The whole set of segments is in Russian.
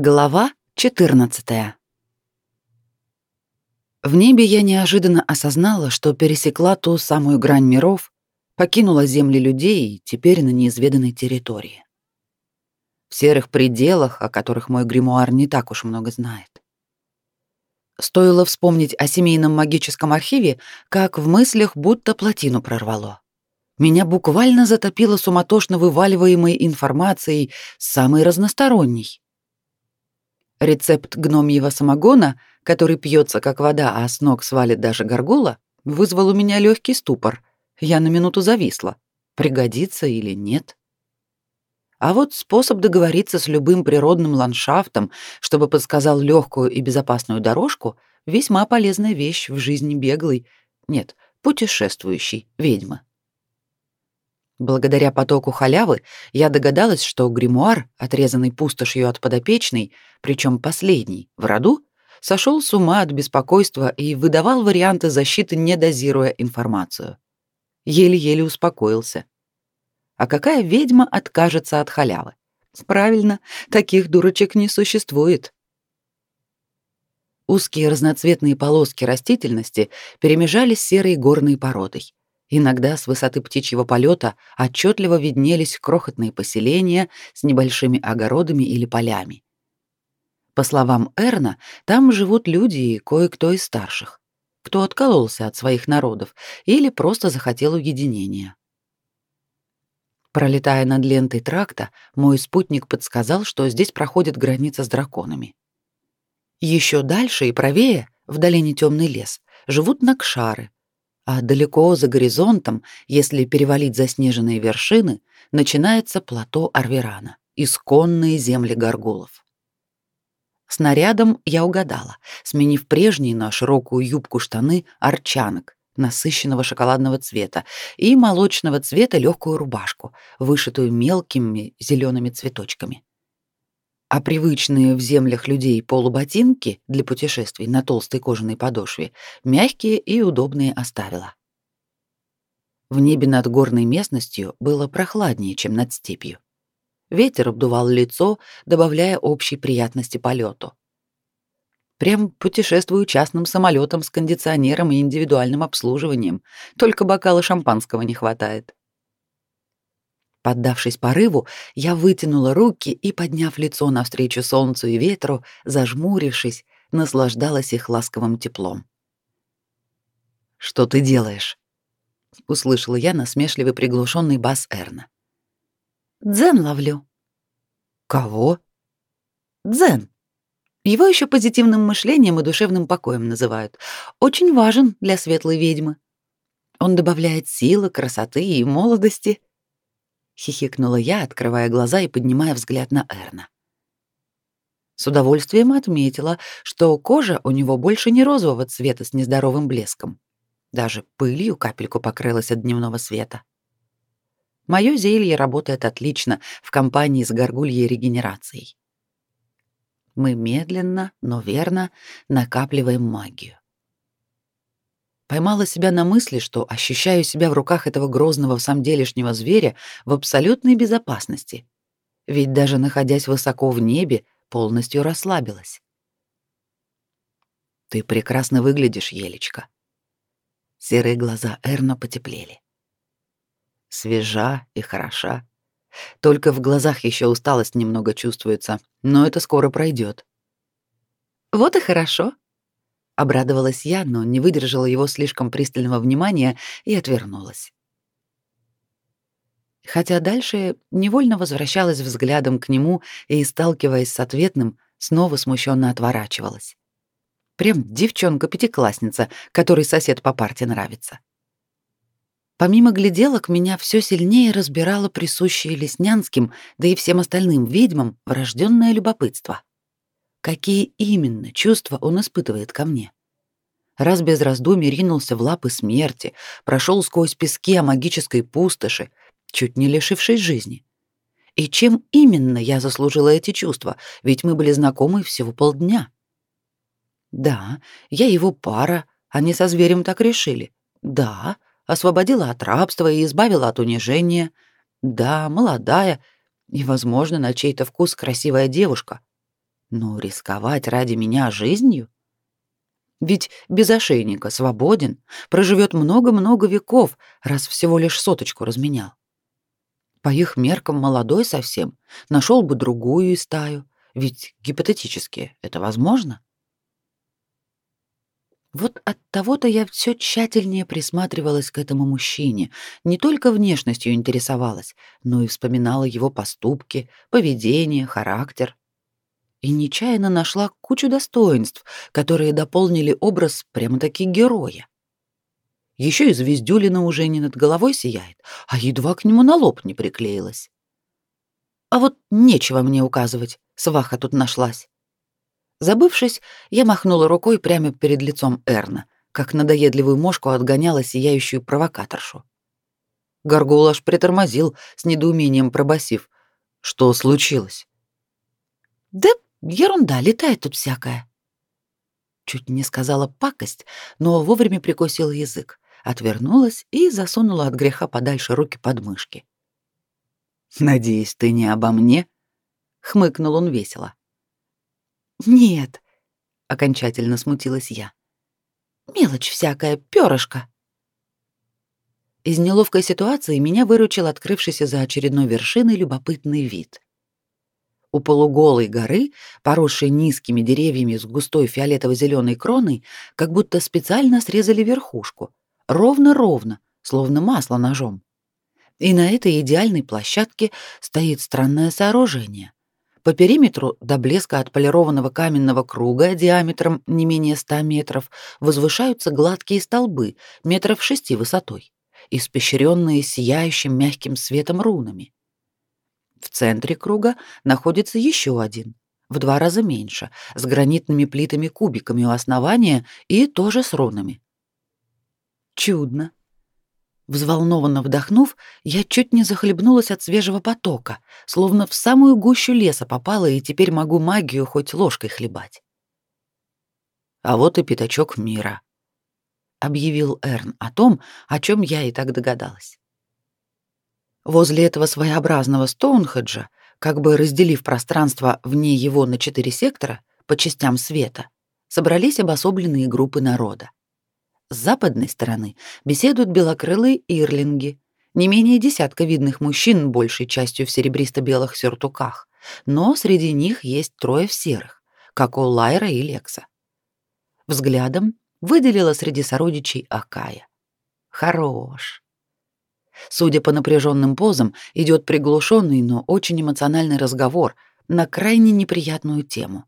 Глава 14. В небе я неожиданно осознала, что пересекла ту самую грань миров, покинула земли людей и теперь на неизведанной территории. В серых пределах, о которых мой гримуар не так уж много знает. Стоило вспомнить о семейном магическом архиве, как в мыслях будто плотину прорвало. Меня буквально затопило суматошно вываливаемой информацией, самой разносторонней. Рецепт гномьего самогона, который пьется как вода, а с ног свалит даже горгула, вызвал у меня легкий ступор. Я на минуту зависла. Пригодится или нет? А вот способ договориться с любым природным ландшафтом, чтобы подсказал легкую и безопасную дорожку, весьма полезная вещь в жизни беглой, нет, путешествующей ведьмы. Благодаря потоку халявы я догадалась, что гримуар, отрезанный пустошью от подопечной, причем последний, в роду, сошел с ума от беспокойства и выдавал варианты защиты, не дозируя информацию. Еле-еле успокоился. А какая ведьма откажется от халявы? Правильно, таких дурочек не существует. Узкие разноцветные полоски растительности перемежались серой горной породой. Иногда с высоты птичьего полета отчетливо виднелись крохотные поселения с небольшими огородами или полями. По словам Эрна, там живут люди и кое-кто из старших, кто откололся от своих народов или просто захотел уединения. Пролетая над лентой тракта, мой спутник подсказал, что здесь проходит граница с драконами. Еще дальше и правее, в долине темный лес, живут накшары, а далеко за горизонтом, если перевалить заснеженные вершины, начинается плато Арверана, исконные земли горгулов. Снарядом я угадала, сменив прежние на широкую юбку штаны арчанок насыщенного шоколадного цвета и молочного цвета легкую рубашку, вышитую мелкими зелеными цветочками а привычные в землях людей полуботинки для путешествий на толстой кожаной подошве мягкие и удобные оставила. В небе над горной местностью было прохладнее, чем над степью. Ветер обдувал лицо, добавляя общей приятности полету. Прям путешествую частным самолетом с кондиционером и индивидуальным обслуживанием, только бокала шампанского не хватает. Поддавшись порыву, я вытянула руки и, подняв лицо навстречу солнцу и ветру, зажмурившись, наслаждалась их ласковым теплом. «Что ты делаешь?» — услышала я насмешливый приглушенный бас Эрна. «Дзен ловлю». «Кого?» «Дзен. Его еще позитивным мышлением и душевным покоем называют. Очень важен для светлой ведьмы. Он добавляет силы, красоты и молодости» хихикнула я, открывая глаза и поднимая взгляд на Эрна. С удовольствием отметила, что кожа у него больше не розового цвета с нездоровым блеском. Даже пылью капельку покрылась от дневного света. Моё зелье работает отлично в компании с горгульей регенерацией. Мы медленно, но верно накапливаем магию. Поймала себя на мысли, что ощущаю себя в руках этого грозного в самом делешнего зверя в абсолютной безопасности. Ведь даже находясь высоко в небе, полностью расслабилась. Ты прекрасно выглядишь, Елечка. Серые глаза Эрна потеплели. Свежа и хороша. Только в глазах еще усталость немного чувствуется, но это скоро пройдет. Вот и хорошо, Обрадовалась я, но не выдержала его слишком пристального внимания и отвернулась. Хотя дальше невольно возвращалась взглядом к нему и, сталкиваясь с ответным, снова смущенно отворачивалась. Прям девчонка-пятиклассница, которой сосед по парте нравится. Помимо гляделок, меня все сильнее разбирало присущее Леснянским, да и всем остальным ведьмам, врожденное любопытство какие именно чувства он испытывает ко мне. Раз без раздумий ринулся в лапы смерти, прошел сквозь пески о магической пустоши, чуть не лишившись жизни. И чем именно я заслужила эти чувства, ведь мы были знакомы всего полдня. Да, я его пара, они со зверем так решили. Да, освободила от рабства и избавила от унижения. Да, молодая и, возможно, на чей-то вкус красивая девушка. Но рисковать ради меня жизнью? Ведь без ошейника свободен, проживет много-много веков, раз всего лишь соточку разменял. По их меркам молодой совсем, нашел бы другую стаю, ведь гипотетически это возможно. Вот от того-то я все тщательнее присматривалась к этому мужчине, не только внешностью интересовалась, но и вспоминала его поступки, поведение, характер. И нечаянно нашла кучу достоинств, которые дополнили образ прямо-таки героя. Еще и звездюлина уже не над головой сияет, а едва к нему на лоб не приклеилась. А вот нечего мне указывать, сваха тут нашлась. Забывшись, я махнула рукой прямо перед лицом Эрна, как надоедливую мошку отгоняла сияющую провокаторшу. Горгул аж притормозил, с недоумением пробасив. «Что случилось?» «Да ерунда, летает тут всякая». Чуть не сказала пакость, но вовремя прикусила язык, отвернулась и засунула от греха подальше руки под мышки. «Надеюсь, ты не обо мне?» — хмыкнул он весело. «Нет», — окончательно смутилась я. «Мелочь всякая, перышко». Из неловкой ситуации меня выручил открывшийся за очередной вершиной любопытный вид. У полуголой горы, поросшей низкими деревьями с густой фиолетово-зеленой кроной, как будто специально срезали верхушку, ровно-ровно, словно масло ножом. И на этой идеальной площадке стоит странное сооружение. По периметру до блеска отполированного каменного круга диаметром не менее 100 метров возвышаются гладкие столбы метров шести высотой, испещренные сияющим мягким светом рунами. В центре круга находится еще один, в два раза меньше, с гранитными плитами-кубиками у основания и тоже с рунами. Чудно. Взволнованно вдохнув, я чуть не захлебнулась от свежего потока, словно в самую гущу леса попала и теперь могу магию хоть ложкой хлебать. А вот и пятачок мира, объявил Эрн о том, о чем я и так догадалась. Возле этого своеобразного Стоунхеджа, как бы разделив пространство вне его на четыре сектора по частям света, собрались обособленные группы народа. С западной стороны беседуют белокрылые ирлинги, не менее десятка видных мужчин, большей частью в серебристо-белых сюртуках, но среди них есть трое в серых, как у Лайра и Лекса. Взглядом выделила среди сородичей Акая. Хорош. Судя по напряженным позам, идет приглушенный, но очень эмоциональный разговор на крайне неприятную тему.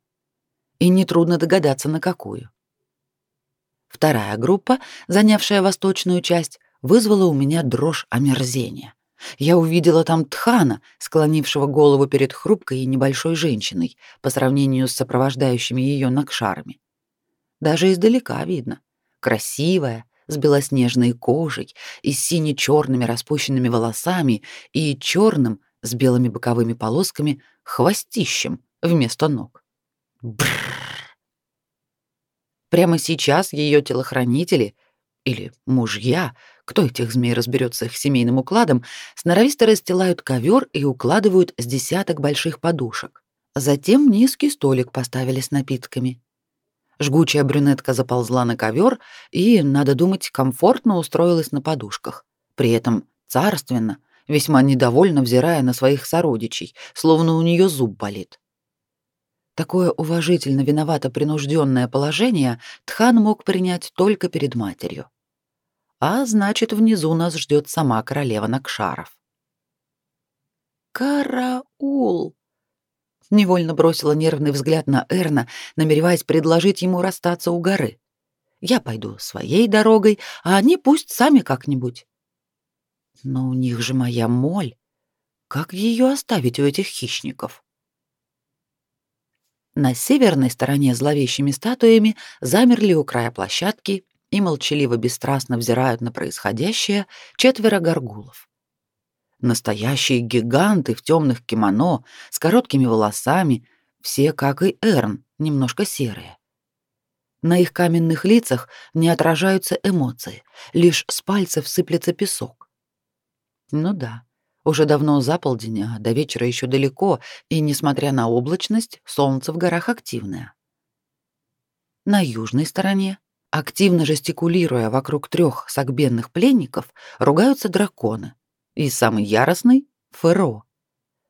И нетрудно догадаться, на какую. Вторая группа, занявшая восточную часть, вызвала у меня дрожь омерзения. Я увидела там Тхана, склонившего голову перед хрупкой и небольшой женщиной по сравнению с сопровождающими ее накшарами. Даже издалека видно. Красивая, с белоснежной кожей и сине-черными распущенными волосами и черным с белыми боковыми полосками хвостищем вместо ног. Бррр. Прямо сейчас ее телохранители или мужья, кто этих змей разберет с их семейным укладом, сноровисто расстилают ковер и укладывают с десяток больших подушек. Затем низкий столик поставили с напитками. Жгучая брюнетка заползла на ковер и, надо думать, комфортно устроилась на подушках. При этом царственно, весьма недовольно взирая на своих сородичей, словно у нее зуб болит. Такое уважительно виновато принужденное положение Тхан мог принять только перед матерью. А значит, внизу нас ждет сама королева Накшаров. «Караул!» Невольно бросила нервный взгляд на Эрна, намереваясь предложить ему расстаться у горы. «Я пойду своей дорогой, а они пусть сами как-нибудь». «Но у них же моя моль. Как ее оставить у этих хищников?» На северной стороне зловещими статуями замерли у края площадки и молчаливо-бесстрастно взирают на происходящее четверо горгулов. Настоящие гиганты в темных кимоно, с короткими волосами, все, как и Эрн, немножко серые. На их каменных лицах не отражаются эмоции, лишь с пальцев сыплется песок. Ну да, Уже давно за полдень, а до вечера еще далеко, и, несмотря на облачность, солнце в горах активное. На южной стороне, активно жестикулируя вокруг трех сагбенных пленников, ругаются драконы. И самый яростный — Феро.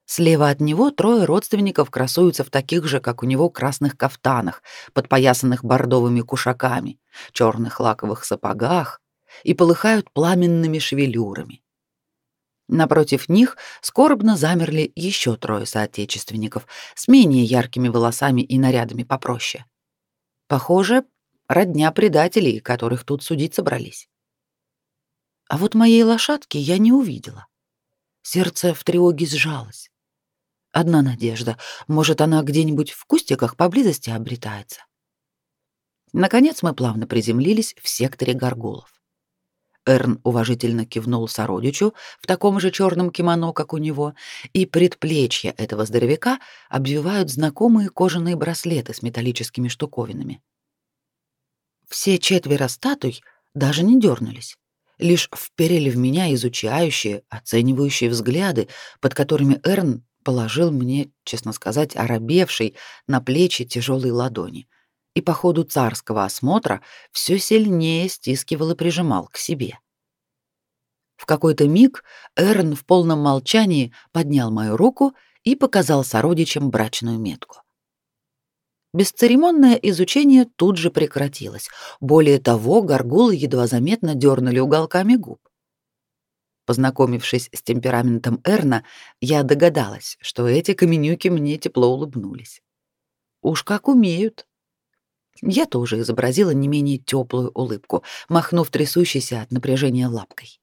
Слева от него трое родственников красуются в таких же, как у него, красных кафтанах, подпоясанных бордовыми кушаками, черных лаковых сапогах и полыхают пламенными шевелюрами. Напротив них скорбно замерли еще трое соотечественников с менее яркими волосами и нарядами попроще. Похоже, родня предателей, которых тут судить собрались. А вот моей лошадки я не увидела. Сердце в тревоге сжалось. Одна надежда, может, она где-нибудь в кустиках поблизости обретается. Наконец мы плавно приземлились в секторе горгулов. Эрн уважительно кивнул сородичу в таком же черном кимоно, как у него, и предплечья этого здоровяка обвивают знакомые кожаные браслеты с металлическими штуковинами. Все четверо статуй даже не дернулись, лишь вперили в меня изучающие, оценивающие взгляды, под которыми Эрн положил мне, честно сказать, оробевший на плечи тяжелые ладони — и по ходу царского осмотра все сильнее стискивал и прижимал к себе. В какой-то миг Эрн в полном молчании поднял мою руку и показал сородичам брачную метку. Бесцеремонное изучение тут же прекратилось. Более того, горгулы едва заметно дернули уголками губ. Познакомившись с темпераментом Эрна, я догадалась, что эти каменюки мне тепло улыбнулись. Уж как умеют. Я тоже изобразила не менее теплую улыбку, махнув трясущейся от напряжения лапкой.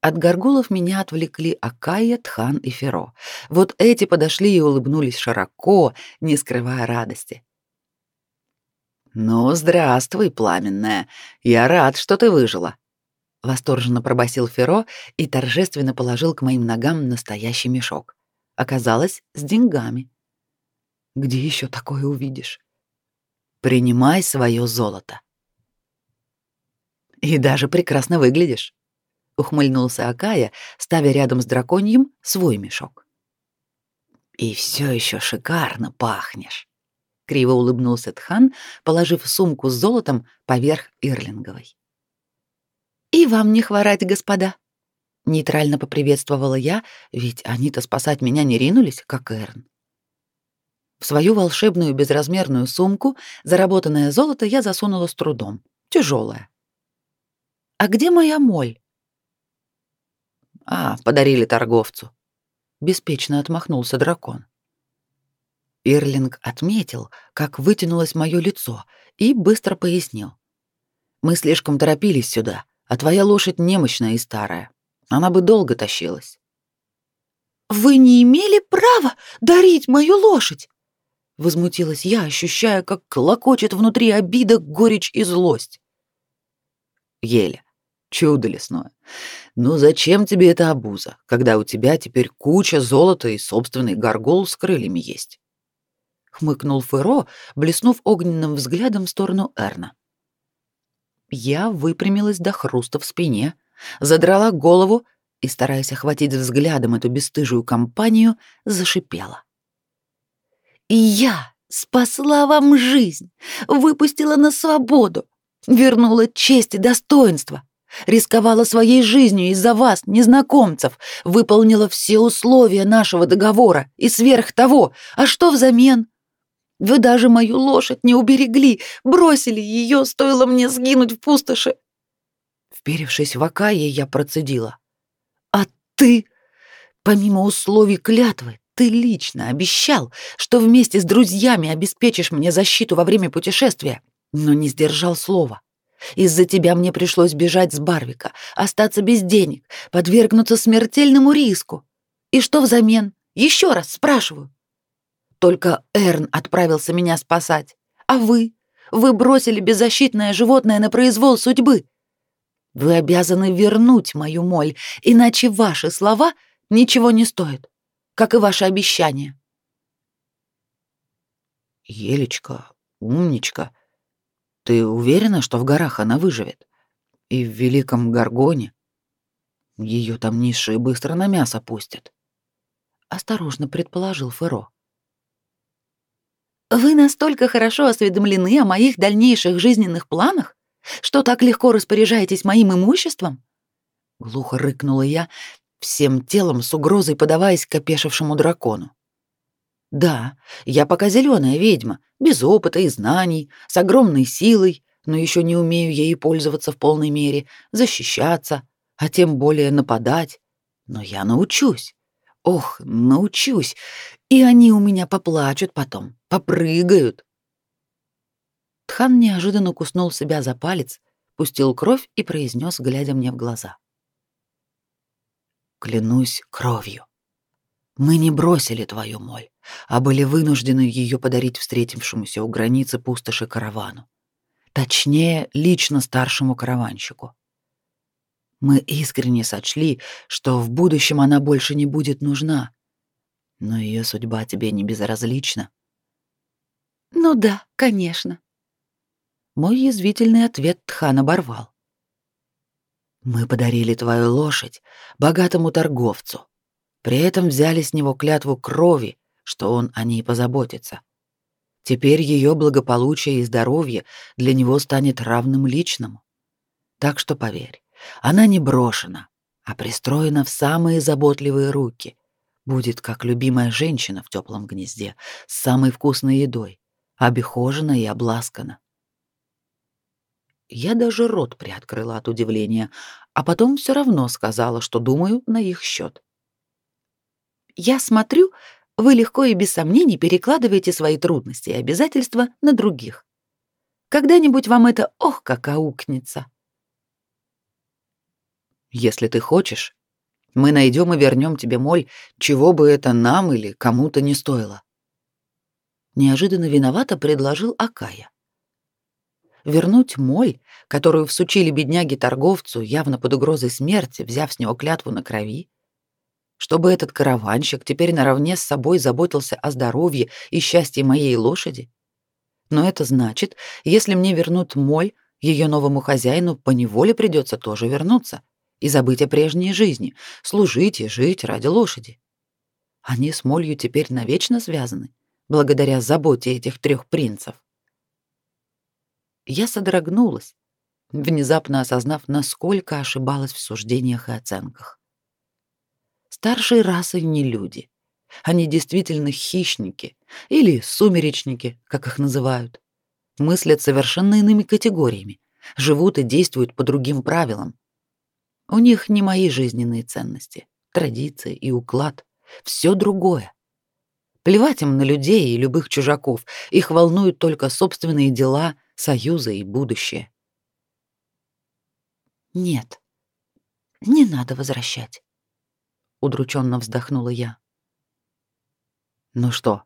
От горгулов меня отвлекли Акая, Тхан и Феро. Вот эти подошли и улыбнулись широко, не скрывая радости. «Ну, здравствуй, пламенная. Я рад, что ты выжила», — восторженно пробасил Феро и торжественно положил к моим ногам настоящий мешок. Оказалось, с деньгами. «Где еще такое увидишь?» Принимай свое золото. И даже прекрасно выглядишь, ухмыльнулся Акая, ставя рядом с драконьем свой мешок. И все еще шикарно пахнешь, криво улыбнулся Тхан, положив сумку с золотом поверх ирлинговой. И вам не хворать, господа, нейтрально поприветствовала я, ведь они-то спасать меня не ринулись, как Эрн. В свою волшебную безразмерную сумку заработанное золото я засунула с трудом. Тяжелое. «А где моя моль?» «А, подарили торговцу», — беспечно отмахнулся дракон. Ирлинг отметил, как вытянулось мое лицо, и быстро пояснил. «Мы слишком торопились сюда, а твоя лошадь немощная и старая. Она бы долго тащилась». «Вы не имели права дарить мою лошадь!» возмутилась я, ощущая, как клокочет внутри обида, горечь и злость. Еле. Чудо лесное. Ну зачем тебе эта обуза, когда у тебя теперь куча золота и собственный горгул с крыльями есть? Хмыкнул Феро, блеснув огненным взглядом в сторону Эрна. Я выпрямилась до хруста в спине, задрала голову и, стараясь охватить взглядом эту бесстыжую компанию, зашипела. И я спасла вам жизнь, выпустила на свободу, вернула честь и достоинство, рисковала своей жизнью из-за вас, незнакомцев, выполнила все условия нашего договора и сверх того. А что взамен? Вы даже мою лошадь не уберегли, бросили ее, стоило мне сгинуть в пустоши. Вперевшись в Акае, я процедила. А ты, помимо условий клятвы, ты лично обещал, что вместе с друзьями обеспечишь мне защиту во время путешествия, но не сдержал слова. Из-за тебя мне пришлось бежать с Барвика, остаться без денег, подвергнуться смертельному риску. И что взамен? Еще раз спрашиваю. Только Эрн отправился меня спасать. А вы? Вы бросили беззащитное животное на произвол судьбы. Вы обязаны вернуть мою моль, иначе ваши слова ничего не стоят как и ваше обещание. Елечка, умничка, ты уверена, что в горах она выживет? И в Великом Гаргоне? Ее там низшие быстро на мясо пустят. Осторожно предположил Феро. Вы настолько хорошо осведомлены о моих дальнейших жизненных планах, что так легко распоряжаетесь моим имуществом? Глухо рыкнула я, всем телом с угрозой подаваясь к опешившему дракону. Да, я пока зеленая ведьма, без опыта и знаний, с огромной силой, но еще не умею ею пользоваться в полной мере, защищаться, а тем более нападать. Но я научусь. Ох, научусь. И они у меня поплачут потом, попрыгают. Тхан неожиданно куснул себя за палец, пустил кровь и произнес, глядя мне в глаза. «Клянусь кровью. Мы не бросили твою моль, а были вынуждены ее подарить встретившемуся у границы пустоши каравану. Точнее, лично старшему караванщику. Мы искренне сочли, что в будущем она больше не будет нужна. Но ее судьба тебе не безразлична. Ну да, конечно. Мой язвительный ответ Тхан оборвал. Мы подарили твою лошадь богатому торговцу. При этом взяли с него клятву крови, что он о ней позаботится. Теперь ее благополучие и здоровье для него станет равным личному. Так что поверь, она не брошена, а пристроена в самые заботливые руки. Будет как любимая женщина в теплом гнезде, с самой вкусной едой, обихожена и обласкана. Я даже рот приоткрыла от удивления, а потом все равно сказала, что думаю на их счет. Я смотрю, вы легко и без сомнений перекладываете свои трудности и обязательства на других. Когда-нибудь вам это ох как аукнется. Если ты хочешь, мы найдем и вернем тебе моль, чего бы это нам или кому-то не стоило. Неожиданно виновато предложил Акая. Вернуть моль, которую всучили бедняге торговцу, явно под угрозой смерти, взяв с него клятву на крови, чтобы этот караванщик теперь наравне с собой заботился о здоровье и счастье моей лошади? Но это значит, если мне вернут моль, ее новому хозяину поневоле придется тоже вернуться и забыть о прежней жизни, служить и жить ради лошади. Они с молью теперь навечно связаны, благодаря заботе этих трех принцев. Я содрогнулась, внезапно осознав, насколько ошибалась в суждениях и оценках. Старшей расы не люди. Они действительно хищники или сумеречники, как их называют. Мыслят совершенно иными категориями, живут и действуют по другим правилам. У них не мои жизненные ценности, традиции и уклад, все другое. Плевать им на людей и любых чужаков, их волнуют только собственные дела, союзы и будущее. Нет, не надо возвращать удрученно вздохнула я. Ну что?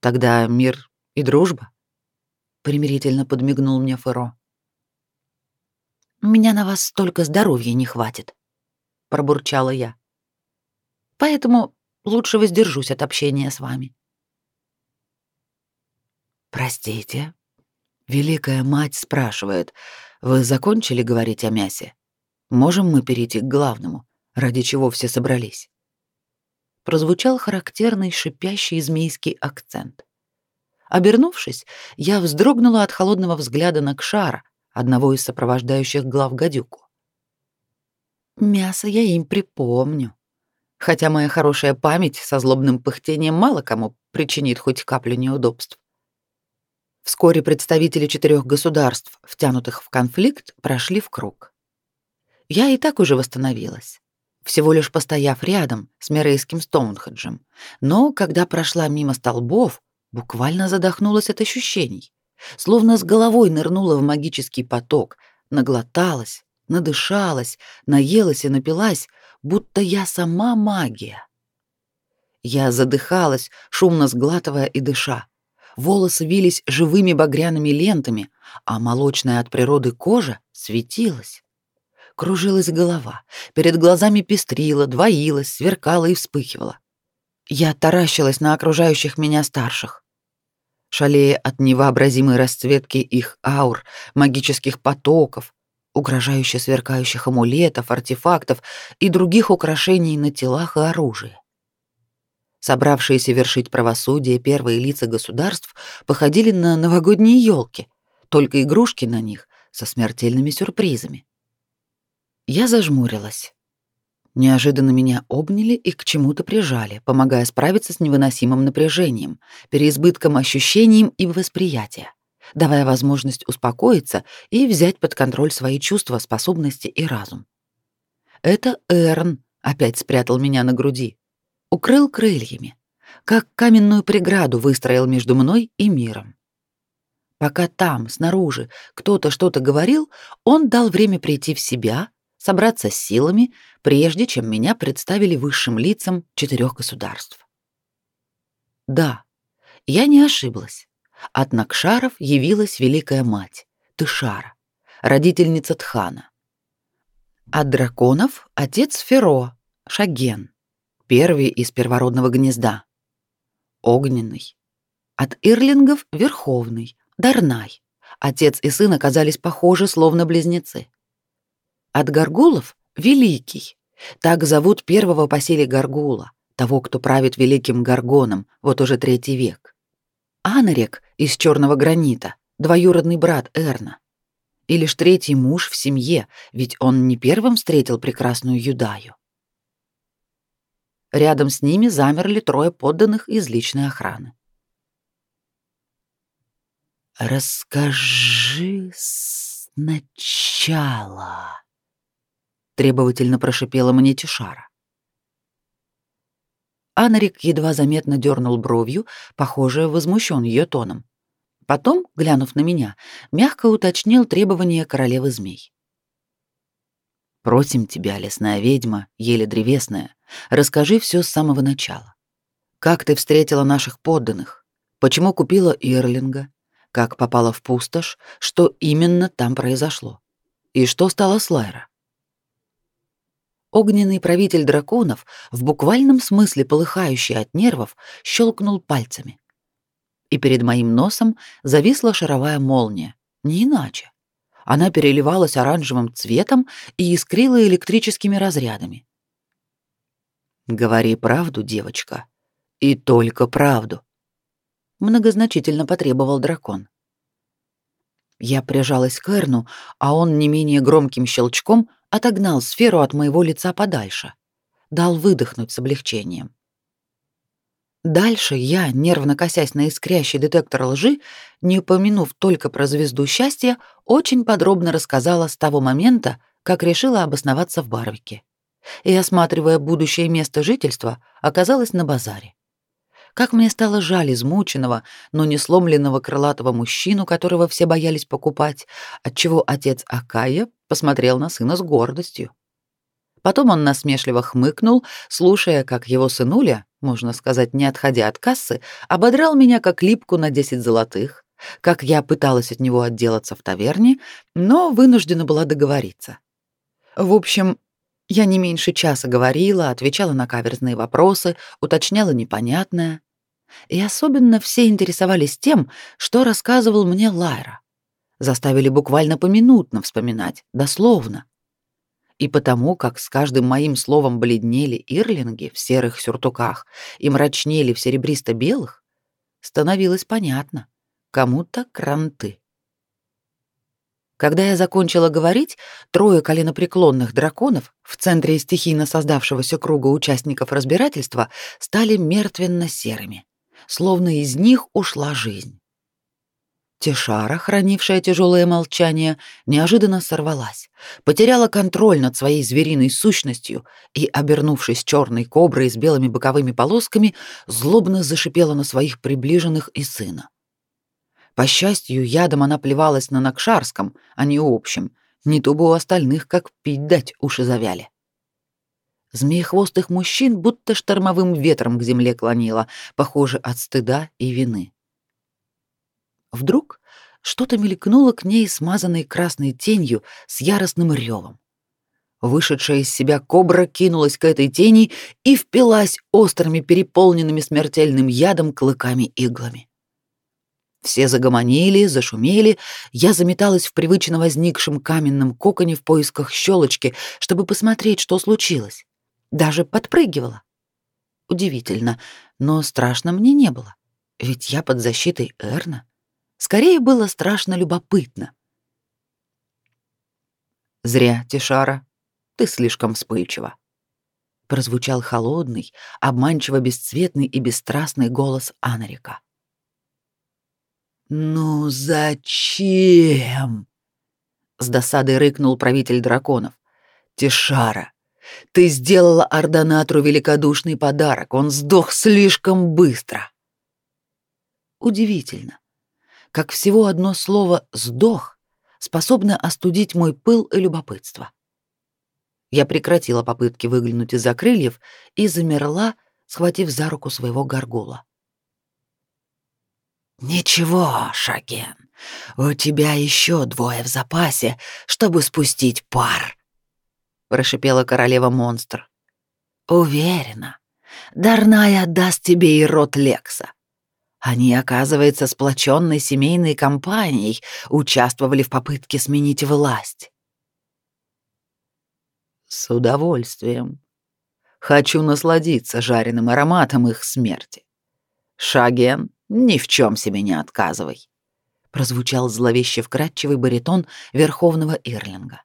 Тогда мир и дружба? примирительно подмигнул мне Феро. Меня на вас столько здоровья не хватит, пробурчала я. Поэтому лучше воздержусь от общения с вами. Простите. Великая мать спрашивает: "Вы закончили говорить о мясе? Можем мы перейти к главному? Ради чего все собрались. Прозвучал характерный шипящий змейский акцент. Обернувшись, я вздрогнула от холодного взгляда на Кшара, одного из сопровождающих глав гадюку. Мясо я им припомню, хотя моя хорошая память со злобным пыхтением мало кому причинит хоть каплю неудобств. Вскоре представители четырех государств, втянутых в конфликт, прошли в круг. Я и так уже восстановилась всего лишь постояв рядом с Мирейским Стоунхеджем. Но когда прошла мимо столбов, буквально задохнулась от ощущений. Словно с головой нырнула в магический поток, наглоталась, надышалась, наелась и напилась, будто я сама магия. Я задыхалась, шумно сглатывая и дыша. Волосы вились живыми багряными лентами, а молочная от природы кожа светилась. Кружилась голова, перед глазами пестрила, двоилась, сверкала и вспыхивала. Я таращилась на окружающих меня старших. Шалея от невообразимой расцветки их аур, магических потоков, угрожающе сверкающих амулетов, артефактов и других украшений на телах и оружии. Собравшиеся вершить правосудие первые лица государств походили на новогодние елки, только игрушки на них со смертельными сюрпризами. Я зажмурилась. Неожиданно меня обняли и к чему-то прижали, помогая справиться с невыносимым напряжением, переизбытком ощущений и восприятия, давая возможность успокоиться и взять под контроль свои чувства, способности и разум. Это Эрн опять спрятал меня на груди, укрыл крыльями, как каменную преграду выстроил между мной и миром. Пока там, снаружи, кто-то что-то говорил, он дал время прийти в себя, собраться с силами, прежде чем меня представили высшим лицам четырех государств. Да, я не ошиблась. От Накшаров явилась Великая Мать, Тышара, родительница Тхана. От драконов — отец Феро, Шаген, первый из первородного гнезда. Огненный. От Ирлингов — Верховный, Дарнай. Отец и сын оказались похожи, словно близнецы. От Гаргулов — Великий. Так зовут первого по силе Гаргула, того, кто правит великим Гаргоном, вот уже третий век. Анарек из черного гранита, двоюродный брат Эрна. И лишь третий муж в семье, ведь он не первым встретил прекрасную Юдаю. Рядом с ними замерли трое подданных из личной охраны. «Расскажи сначала», — требовательно прошипела мне Тишара. Анарик едва заметно дернул бровью, похоже, возмущен ее тоном. Потом, глянув на меня, мягко уточнил требования королевы змей. «Просим тебя, лесная ведьма, еле древесная, расскажи все с самого начала. Как ты встретила наших подданных? Почему купила Ирлинга? Как попала в пустошь? Что именно там произошло? И что стало с Лайра?» Огненный правитель драконов, в буквальном смысле полыхающий от нервов, щелкнул пальцами. И перед моим носом зависла шаровая молния, не иначе. Она переливалась оранжевым цветом и искрила электрическими разрядами. «Говори правду, девочка, и только правду», — многозначительно потребовал дракон. Я прижалась к Эрну, а он не менее громким щелчком отогнал сферу от моего лица подальше, дал выдохнуть с облегчением. Дальше я, нервно косясь на искрящий детектор лжи, не упомянув только про звезду счастья, очень подробно рассказала с того момента, как решила обосноваться в Барвике. И, осматривая будущее место жительства, оказалась на базаре. Как мне стало жаль измученного, но не сломленного крылатого мужчину, которого все боялись покупать, отчего отец Акая посмотрел на сына с гордостью. Потом он насмешливо хмыкнул, слушая, как его сынуля, можно сказать, не отходя от кассы, ободрал меня как липку на 10 золотых, как я пыталась от него отделаться в таверне, но вынуждена была договориться. В общем, я не меньше часа говорила, отвечала на каверзные вопросы, уточняла непонятное. И особенно все интересовались тем, что рассказывал мне Лайра. Заставили буквально поминутно вспоминать, дословно. И потому, как с каждым моим словом бледнели ирлинги в серых сюртуках и мрачнели в серебристо-белых, становилось понятно, кому-то кранты. Когда я закончила говорить, трое коленопреклонных драконов в центре стихийно создавшегося круга участников разбирательства стали мертвенно-серыми, словно из них ушла жизнь. Тишара, хранившая тяжелое молчание, неожиданно сорвалась, потеряла контроль над своей звериной сущностью и, обернувшись черной коброй с белыми боковыми полосками, злобно зашипела на своих приближенных и сына. По счастью, ядом она плевалась на Накшарском, а не общем. Не то бы у остальных, как пить дать, уши завяли. Змеехвостых мужчин будто штормовым ветром к земле клонило, похоже, от стыда и вины. Вдруг что-то мелькнуло к ней смазанной красной тенью с яростным ревом. Вышедшая из себя кобра кинулась к этой тени и впилась острыми, переполненными смертельным ядом клыками-иглами. Все загомонили, зашумели, я заметалась в привычно возникшем каменном коконе в поисках щелочки, чтобы посмотреть, что случилось. Даже подпрыгивала. Удивительно, но страшно мне не было, ведь я под защитой Эрна. Скорее было страшно любопытно. «Зря, Тишара, ты слишком вспыльчива», — прозвучал холодный, обманчиво бесцветный и бесстрастный голос Анарика. «Ну зачем?» — с досадой рыкнул правитель драконов. «Тишара, ты сделала Ордонатру великодушный подарок, он сдох слишком быстро». Удивительно, как всего одно слово «сдох» способно остудить мой пыл и любопытство. Я прекратила попытки выглянуть из-за крыльев и замерла, схватив за руку своего горгула. «Ничего, Шаген, у тебя еще двое в запасе, чтобы спустить пар», — прошипела королева-монстр. «Уверена, Дарная отдаст тебе и рот Лекса. Они, оказывается, сплоченной семейной компанией участвовали в попытке сменить власть». «С удовольствием. Хочу насладиться жареным ароматом их смерти. Шаген, ни в чем себе не отказывай, прозвучал зловеще вкрадчивый баритон верховного Ирлинга.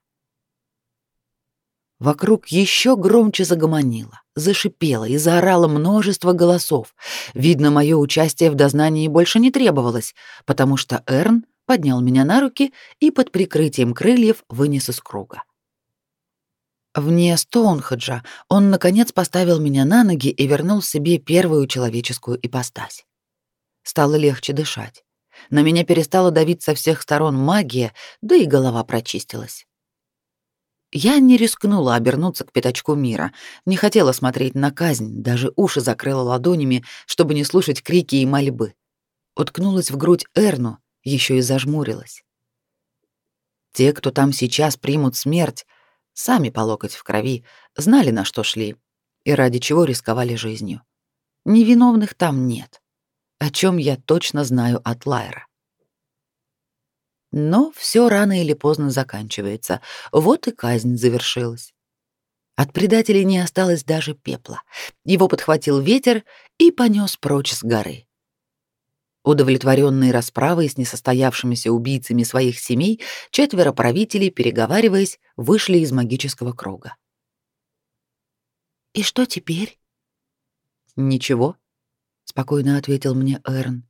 Вокруг еще громче загомонило, зашипело и заорало множество голосов. Видно, мое участие в дознании больше не требовалось, потому что Эрн поднял меня на руки и под прикрытием крыльев вынес из круга. Вне Стоунхеджа он, наконец, поставил меня на ноги и вернул себе первую человеческую ипостась. Стало легче дышать. На меня перестала давить со всех сторон магия, да и голова прочистилась. Я не рискнула обернуться к пятачку мира, не хотела смотреть на казнь, даже уши закрыла ладонями, чтобы не слушать крики и мольбы. Уткнулась в грудь Эрну, еще и зажмурилась. Те, кто там сейчас примут смерть, сами по локоть в крови, знали, на что шли и ради чего рисковали жизнью. Невиновных там нет о чем я точно знаю от Лайра. Но все рано или поздно заканчивается. Вот и казнь завершилась. От предателей не осталось даже пепла. Его подхватил ветер и понес прочь с горы. Удовлетворенные расправой с несостоявшимися убийцами своих семей, четверо правителей, переговариваясь, вышли из магического круга. «И что теперь?» «Ничего», спокойно ответил мне Эрн.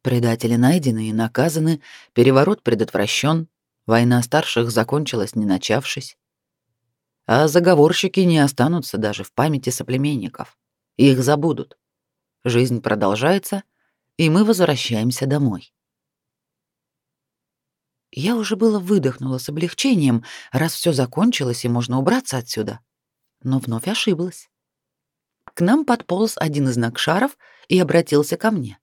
Предатели найдены и наказаны, переворот предотвращен, война старших закончилась, не начавшись. А заговорщики не останутся даже в памяти соплеменников. Их забудут. Жизнь продолжается, и мы возвращаемся домой. Я уже было выдохнула с облегчением, раз все закончилось и можно убраться отсюда. Но вновь ошиблась. К нам подполз один из накшаров и обратился ко мне.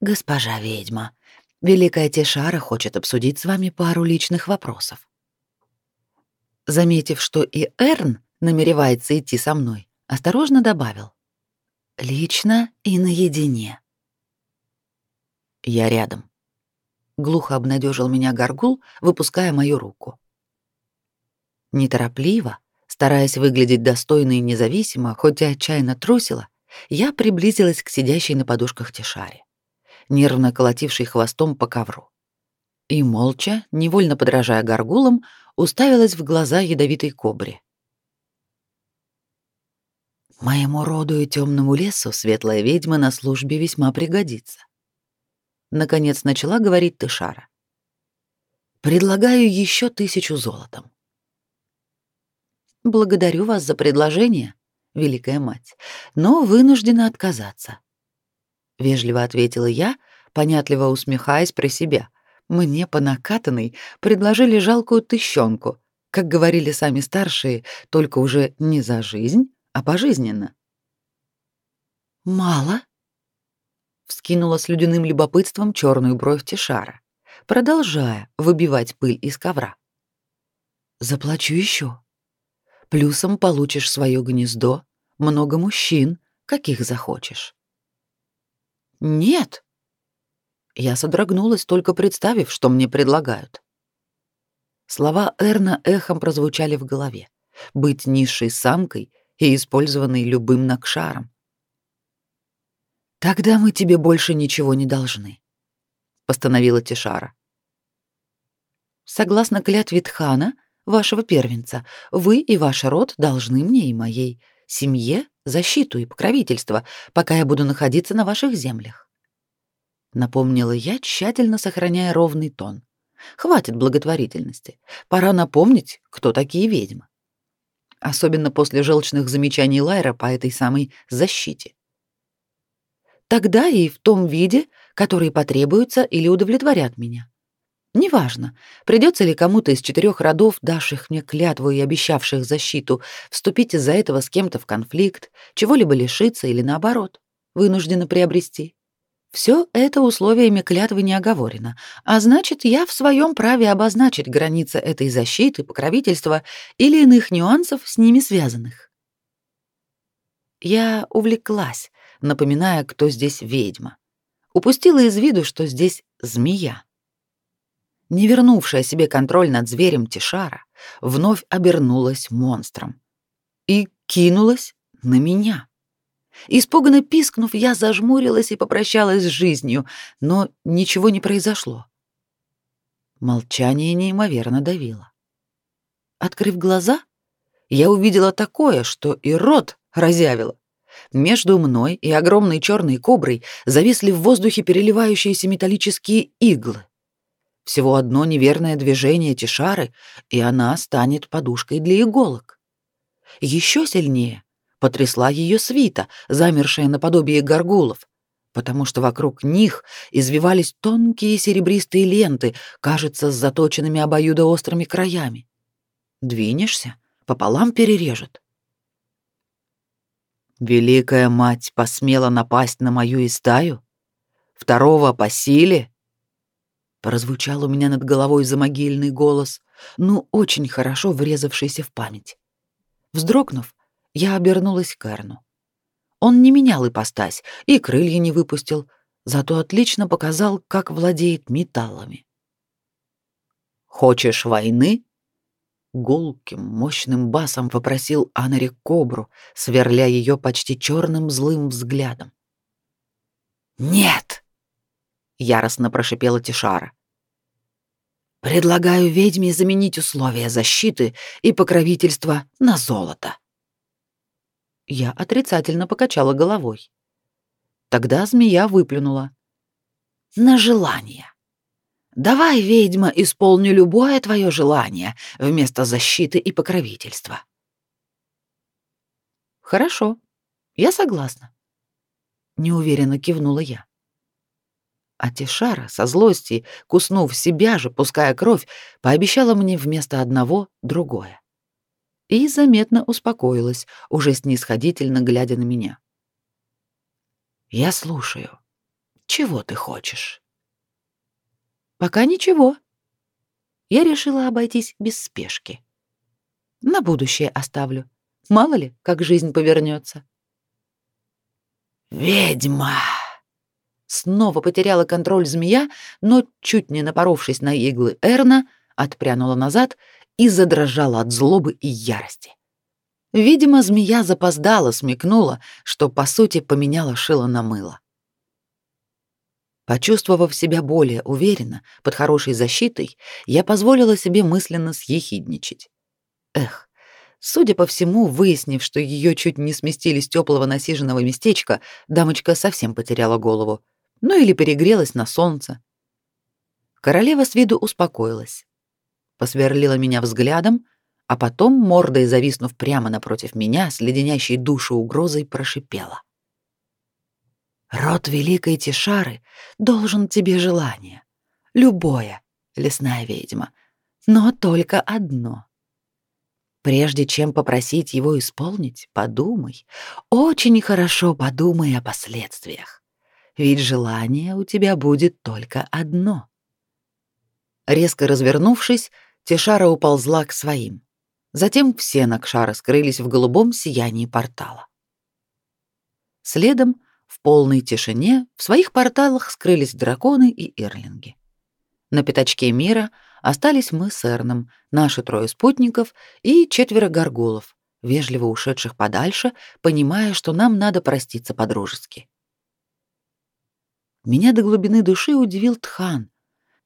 «Госпожа ведьма, Великая Тишара хочет обсудить с вами пару личных вопросов». Заметив, что и Эрн намеревается идти со мной, осторожно добавил. «Лично и наедине». «Я рядом», — глухо обнадежил меня Гаргул, выпуская мою руку. Неторопливо, стараясь выглядеть достойно и независимо, хоть и отчаянно трусила, я приблизилась к сидящей на подушках Тишаре, нервно колотившей хвостом по ковру. И молча, невольно подражая горгулам, уставилась в глаза ядовитой кобре. Моему роду и темному лесу светлая ведьма на службе весьма пригодится. Наконец начала говорить Тышара. Предлагаю еще тысячу золотом. Благодарю вас за предложение, великая мать, но вынуждена отказаться. Вежливо ответила я, понятливо усмехаясь про себя. Мне по накатанной предложили жалкую тыщенку, как говорили сами старшие, только уже не за жизнь, а пожизненно. «Мало?» — вскинула с ледяным любопытством черную бровь Тишара, продолжая выбивать пыль из ковра. «Заплачу еще. Плюсом получишь свое гнездо, много мужчин, каких захочешь. Нет, Я содрогнулась, только представив, что мне предлагают. Слова Эрна эхом прозвучали в голове. Быть низшей самкой и использованной любым накшаром. «Тогда мы тебе больше ничего не должны», — постановила Тишара. «Согласно клятве Тхана, вашего первенца, вы и ваш род должны мне и моей семье защиту и покровительство, пока я буду находиться на ваших землях. Напомнила я, тщательно сохраняя ровный тон. Хватит благотворительности. Пора напомнить, кто такие ведьмы. Особенно после желчных замечаний Лайра по этой самой защите. Тогда и в том виде, который потребуется или удовлетворят меня. Неважно, придется ли кому-то из четырех родов, давших мне клятву и обещавших защиту, вступить из-за этого с кем-то в конфликт, чего-либо лишиться или наоборот, вынужденно приобрести. Все это условиями клятвы не оговорено, а значит, я в своем праве обозначить границы этой защиты, покровительства или иных нюансов с ними связанных. Я увлеклась, напоминая, кто здесь ведьма. Упустила из виду, что здесь змея не вернувшая себе контроль над зверем Тишара, вновь обернулась монстром и кинулась на меня. Испуганно пискнув, я зажмурилась и попрощалась с жизнью, но ничего не произошло. Молчание неимоверно давило. Открыв глаза, я увидела такое, что и рот разявило. Между мной и огромной черной коброй зависли в воздухе переливающиеся металлические иглы. Всего одно неверное движение Тишары, и она станет подушкой для иголок. Еще сильнее потрясла ее свита, замершая наподобие горгулов, потому что вокруг них извивались тонкие серебристые ленты, кажется, с заточенными обоюдоострыми краями. Двинешься, пополам перережет. Великая мать посмела напасть на мою истаю? Второго по силе? Прозвучал у меня над головой замогильный голос, ну, очень хорошо врезавшийся в память. Вздрогнув, я обернулась к Эрну. Он не менял ипостась и крылья не выпустил, зато отлично показал, как владеет металлами. «Хочешь войны?» Гулким, мощным басом попросил Анарик Кобру, сверля ее почти черным злым взглядом. «Нет!» Яростно прошипела Тишара. Предлагаю ведьме заменить условия защиты и покровительства на золото. Я отрицательно покачала головой. Тогда змея выплюнула. На желание. Давай, ведьма, исполню любое твое желание вместо защиты и покровительства. Хорошо. Я согласна. Неуверенно кивнула я. А Тишара со злости, куснув себя же, пуская кровь, пообещала мне вместо одного другое. И заметно успокоилась, уже снисходительно глядя на меня. «Я слушаю. Чего ты хочешь?» «Пока ничего». Я решила обойтись без спешки. На будущее оставлю. Мало ли, как жизнь повернется. «Ведьма!» Снова потеряла контроль змея, но, чуть не напоровшись на иглы Эрна, отпрянула назад и задрожала от злобы и ярости. Видимо, змея запоздала, смекнула, что, по сути, поменяла шило на мыло. Почувствовав себя более уверенно, под хорошей защитой, я позволила себе мысленно съехидничать. Эх, судя по всему, выяснив, что ее чуть не сместили с теплого насиженного местечка, дамочка совсем потеряла голову ну или перегрелась на солнце. Королева с виду успокоилась, посверлила меня взглядом, а потом, мордой зависнув прямо напротив меня, с леденящей душу угрозой прошипела. «Род великой Тишары должен тебе желание. Любое, лесная ведьма, но только одно. Прежде чем попросить его исполнить, подумай, очень хорошо подумай о последствиях ведь желание у тебя будет только одно. Резко развернувшись, Тишара уползла к своим. Затем все Накшары скрылись в голубом сиянии портала. Следом в полной тишине в своих порталах скрылись драконы и ирлинги. На пятачке мира остались мы с Эрном, наши трое спутников и четверо горгулов, вежливо ушедших подальше, понимая, что нам надо проститься по-дружески. Меня до глубины души удивил Тхан.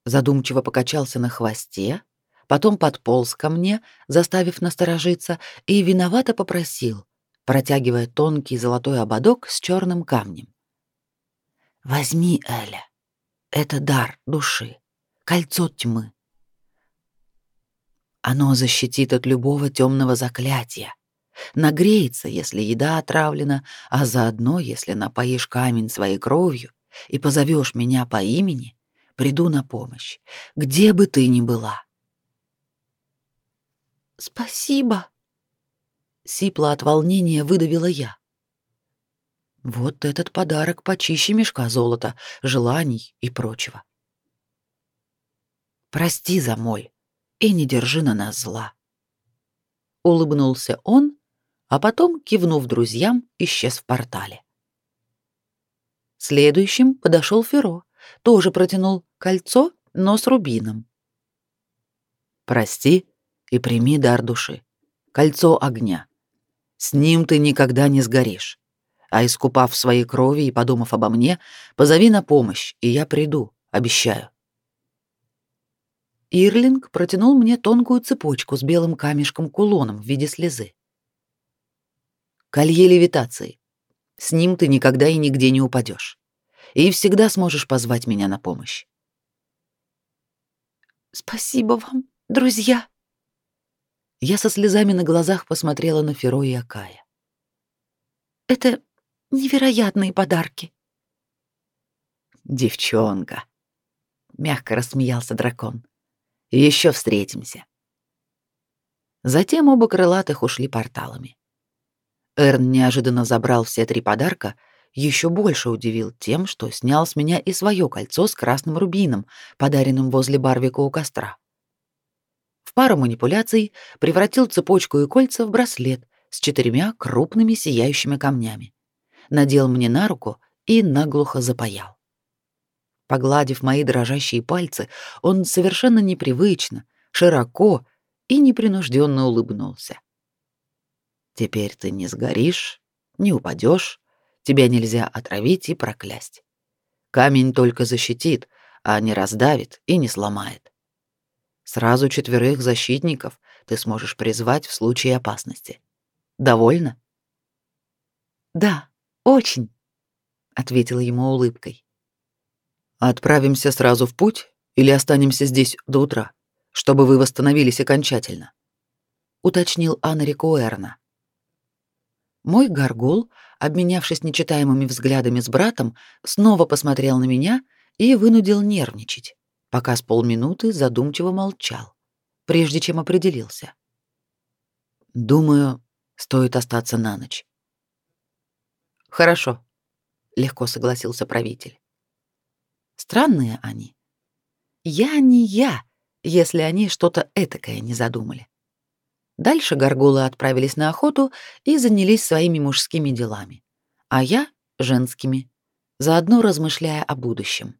Задумчиво покачался на хвосте, потом подполз ко мне, заставив насторожиться, и виновато попросил, протягивая тонкий золотой ободок с черным камнем. «Возьми, Эля. Это дар души, кольцо тьмы. Оно защитит от любого темного заклятия, нагреется, если еда отравлена, а заодно, если напоишь камень своей кровью и позовешь меня по имени, приду на помощь, где бы ты ни была. Спасибо. Сипла от волнения выдавила я. Вот этот подарок почище мешка золота, желаний и прочего. Прости за моль и не держи на нас зла. Улыбнулся он, а потом, кивнув друзьям, исчез в портале. Следующим подошел Феро, тоже протянул кольцо, но с рубином. Прости и прими дар души. Кольцо огня. С ним ты никогда не сгоришь. А искупав в своей крови и подумав обо мне, позови на помощь, и я приду, обещаю. Ирлинг протянул мне тонкую цепочку с белым камешком-кулоном в виде слезы. Колье левитации. С ним ты никогда и нигде не упадешь. И всегда сможешь позвать меня на помощь. Спасибо вам, друзья. Я со слезами на глазах посмотрела на Феро и Акая. Это невероятные подарки. Девчонка, мягко рассмеялся дракон. Еще встретимся. Затем оба крылатых ушли порталами. Эрн неожиданно забрал все три подарка, еще больше удивил тем, что снял с меня и свое кольцо с красным рубином, подаренным возле Барвика у костра. В пару манипуляций превратил цепочку и кольца в браслет с четырьмя крупными сияющими камнями. Надел мне на руку и наглухо запаял. Погладив мои дрожащие пальцы, он совершенно непривычно, широко и непринужденно улыбнулся. Теперь ты не сгоришь, не упадешь, тебя нельзя отравить и проклясть. Камень только защитит, а не раздавит и не сломает. Сразу четверых защитников ты сможешь призвать в случае опасности. Довольно? Да, очень, ответила ему улыбкой. Отправимся сразу в путь или останемся здесь до утра, чтобы вы восстановились окончательно? уточнил Анрик Уэрна. Мой горгул, обменявшись нечитаемыми взглядами с братом, снова посмотрел на меня и вынудил нервничать, пока с полминуты задумчиво молчал, прежде чем определился. Думаю, стоит остаться на ночь. Хорошо, легко согласился правитель. Странные они. Я не я, если они что-то этакое не задумали. Дальше горгулы отправились на охоту и занялись своими мужскими делами, а я — женскими, заодно размышляя о будущем.